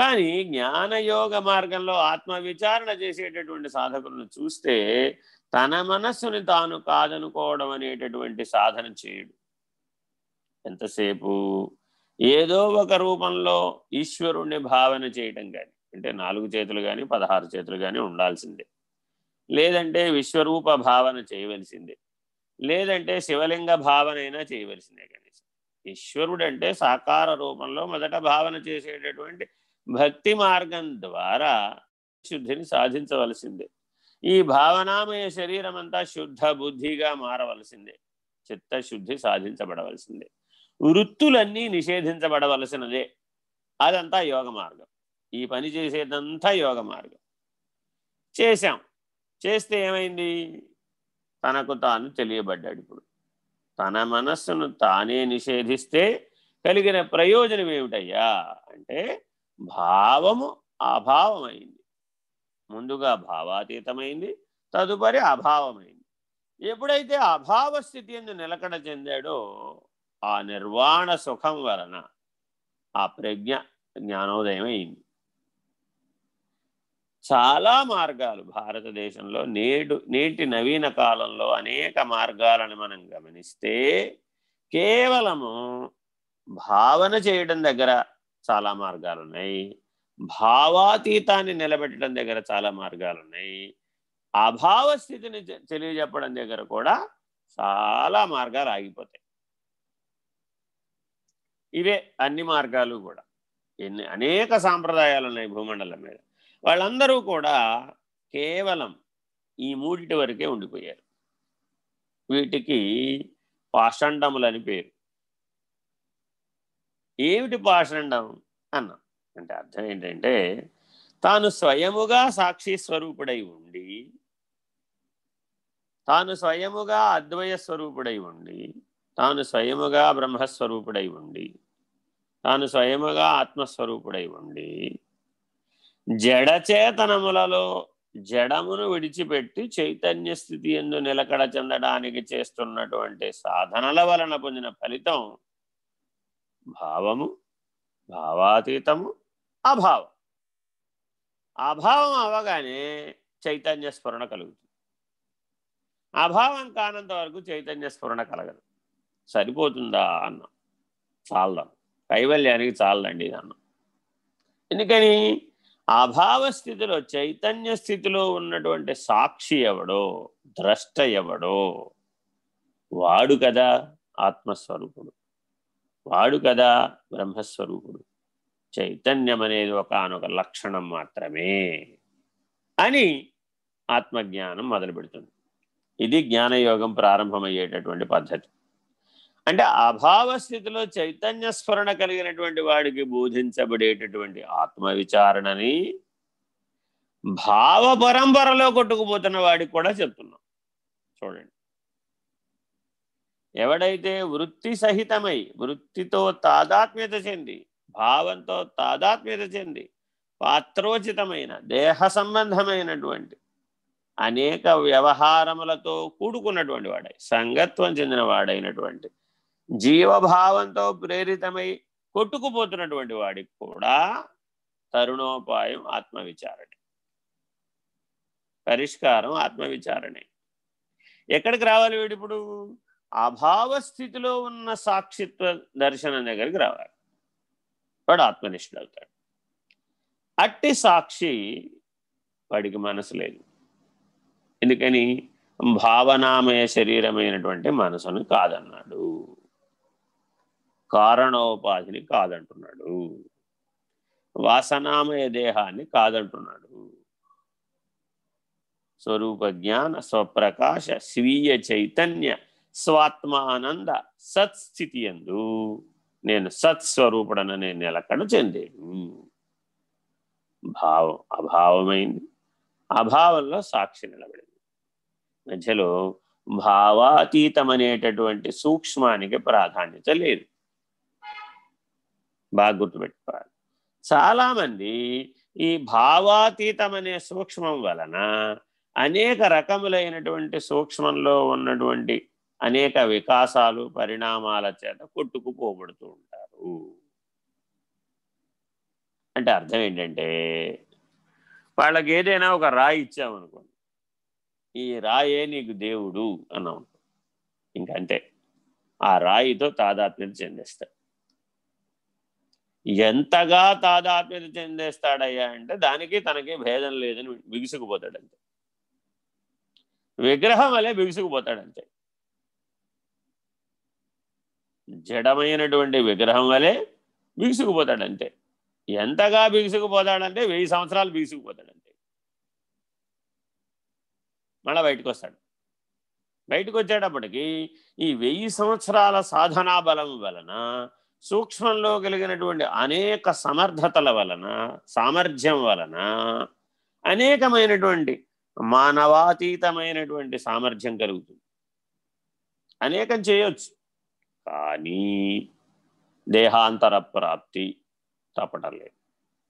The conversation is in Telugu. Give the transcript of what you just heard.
కానీ జ్ఞానయోగ మార్గంలో ఆత్మ విచారణ చేసేటటువంటి సాధకులను చూస్తే తన మనస్సుని తాను కాదనుకోవడం అనేటటువంటి సాధన చేయడు. ఎంతసేపు? ఏదో ఒక రూపంలో ఈశ్వరుణ్ణి భావన చేయటం కానీ అంటే నాలుగు చేతులు కానీ పదహారు చేతులు కానీ ఉండాల్సిందే. లేదంటే విశ్వరూప భావన చేయవలసిందే. లేదంటే శివలింగ భావన అయినా చేయవలసిందే కనీసం. ఈశ్వరుడు అంటే సాకార రూపంలో మొదట భావన చేసేటటువంటి భక్తి మార్గం ద్వారా శుద్ధిని సాధించవలసిందే. ఈ భావనామయ శరీరం అంతా శుద్ధ బుద్ధిగా మారవలసిందే. చిత్తశుద్ధి సాధించబడవలసిందే. వృత్తులన్నీ నిషేధించబడవలసినదే. అదంతా యోగ మార్గం. ఈ పని చేసేదంతా యోగ మార్గం. చేశాం. చేస్తే ఏమైంది? తనకు తాను తెలియబడ్డాడు ఇప్పుడు. తన మనస్సును తానే నిషేధిస్తే కలిగిన ప్రయోజనం ఏమిటయ్యా? అంటే భావము అభావమైంది. ముందుగా భావాతీతమైంది తదుపరి అభావమైంది. ఎప్పుడైతే అభావ స్థితి ఎందు నిలకడ చెందాడో ఆ నిర్వాణ సుఖం వలన ఆ ప్రజ్ఞ జ్ఞానోదయం అయింది చాలా మార్గాలు భారతదేశంలో నేడు నేటి నవీన కాలంలో అనేక మార్గాలను మనం గమనిస్తే కేవలము భావన చేయడం దగ్గర చాలా మార్గాలు ఉన్నాయి భావాతీతాన్ని నిలబెట్టడం దగ్గర చాలా మార్గాలు ఉన్నాయి అభావ స్థితిని తెలియజెప్పడం దగ్గర కూడా చాలా మార్గాలు ఆగిపోతాయి. ఇవే అన్ని మార్గాలు కూడా. ఎన్ని అనేక సాంప్రదాయాలు ఉన్నాయి భూమండలం మీద. వాళ్ళందరూ కూడా కేవలం ఈ మూడిటి వరకే ఉండిపోయారు. వీటికి పాషండములని పేరు. ఏమిటి పాషండం అన్నాం. అంటే అర్థం ఏంటంటే తాను స్వయముగా సాక్షి స్వరూపుడై ఉండి తాను స్వయముగా అద్వయ స్వరూపుడై ఉండి తాను స్వయముగా బ్రహ్మస్వరూపుడై ఉండి తాను స్వయముగా ఆత్మస్వరూపుడై ఉండి జడచేతనములలో జడమును విడిచిపెట్టి చైతన్య స్థితి ఎందు నిలకడ చెందడానికి చేస్తున్నటువంటి సాధనల వలన పొందిన ఫలితం భావము భావాతీతము అభావం. అభావం అవగానే చైతన్య స్ఫురణ కలుగుతుంది. అభావం కానంత వరకు చైతన్య స్ఫురణ కలగదు. సరిపోతుందా అన్నాం. చాలదాం. కైవల్యానికి చాలదండి అన్నాం. ఎందుకని? అభావ స్థితిలో చైతన్య స్థితిలో ఉన్నటువంటి సాక్షి ఎవడో ద్రష్ట ఎవడో వాడు కదా ఆత్మస్వరూపుడు. వాడు కదా బ్రహ్మస్వరూపుడు. చైతన్యం అనేది ఒకనొక లక్షణం మాత్రమే అని ఆత్మజ్ఞానం మొదలు పెడుతుంది ఇది జ్ఞానయోగం ప్రారంభమయ్యేటటువంటి పద్ధతి. అంటే అభావ స్థితిలో చైతన్య స్ఫురణ కలిగినటువంటి వాడికి బోధించబడేటటువంటి ఆత్మ విచారణని భావ పరంపరలో కొట్టుకుపోతున్న వాడికి కూడా చెప్తున్నాం. చూడండి. ఎవడైతే వృత్తి సహితమై వృత్తితో తాదాత్మ్యత చెంది భావంతో తాదాత్మ్యత చెంది పాత్రోచితమైన దేహ సంబంధమైనటువంటి అనేక వ్యవహారములతో కూడుకున్నటువంటి వాడై సంగత్వం చెందిన వాడైనటువంటి జీవభావంతో ప్రేరితమై కొట్టుకుపోతున్నటువంటి వాడికి కూడా తరుణోపాయం ఆత్మవిచారణ. పరిష్కారం ఆత్మవిచారణే. ఎక్కడికి రావాలి వీడిప్పుడు? అభావ స్థితిలో ఉన్న సాక్షిత్వ దర్శనం దగ్గరికి రావాలి. వాడు ఆత్మనిష్ఠుడవుతాడు అట్టి సాక్షి వాడికి మనసు లేదు. ఎందుకని? భావనామయ శరీరమైనటువంటి మనసును కాదన్నాడు. కారణోపాధిని కాదంటున్నాడు. వాసనామయ దేహాన్ని కాదంటున్నాడు. స్వరూప జ్ఞాన స్వప్రకాశ స్వీయ చైతన్య స్వాత్మానంద సత్స్థితి ఎందు నేను సత్స్వరూపుడననే నిలకడ చెందేడు భావం అభావమైంది. అభావంలో సాక్షి నిలబడింది. మధ్యలో భావాతీతమనేటటువంటి సూక్ష్మానికి ప్రాధాన్యత లేదు. బాగా గుర్తుపెట్టుకోవాలి. చాలామంది ఈ భావాతీతం అనే సూక్ష్మం వలన అనేక రకములైనటువంటి సూక్ష్మంలో ఉన్నటువంటి అనేక వికాసాలు పరిణామాల చేత కొట్టుకుపోబడుతూ ఉంటారు. అంటే అర్థం ఏంటంటే వాళ్ళకి ఏదైనా ఒక రాయి ఇచ్చామనుకోండి. ఈ రాయే నీకు దేవుడు అన్నాం. ఇంకంతే. ఆ రాయితో తాదాత్మ్యత చెందిస్తాడు. ఎంతగా తాదాత్మ్యత చెందేస్తాడయ్యా అంటే దానికి తనకి భేదం లేదని బిగుసుకుపోతాడంతే విగ్రహం వలె బిగుసుకుపోతాడంతే జడమైనటువంటి విగ్రహం వలె బిగుసుకుపోతాడంతే. ఎంతగా బిగుసుకుపోతాడంటే వెయ్యి సంవత్సరాలు బిగుసుకుపోతాడంతే. మళ్ళీ బయటకు వస్తాడు బయటకు వచ్చేటప్పటికి ఈ వెయ్యి సంవత్సరాల సాధనా బలం వలన సూక్ష్మంలో కలిగినటువంటి అనేక సమర్థతల వలన సామర్థ్యం వలన అనేకమైనటువంటి మానవాతీతమైనటువంటి సామర్థ్యం కలుగుతుంది. అనేకం చేయొచ్చు. కానీ దేహాంతర ప్రాప్తి తప్పటం లేదు.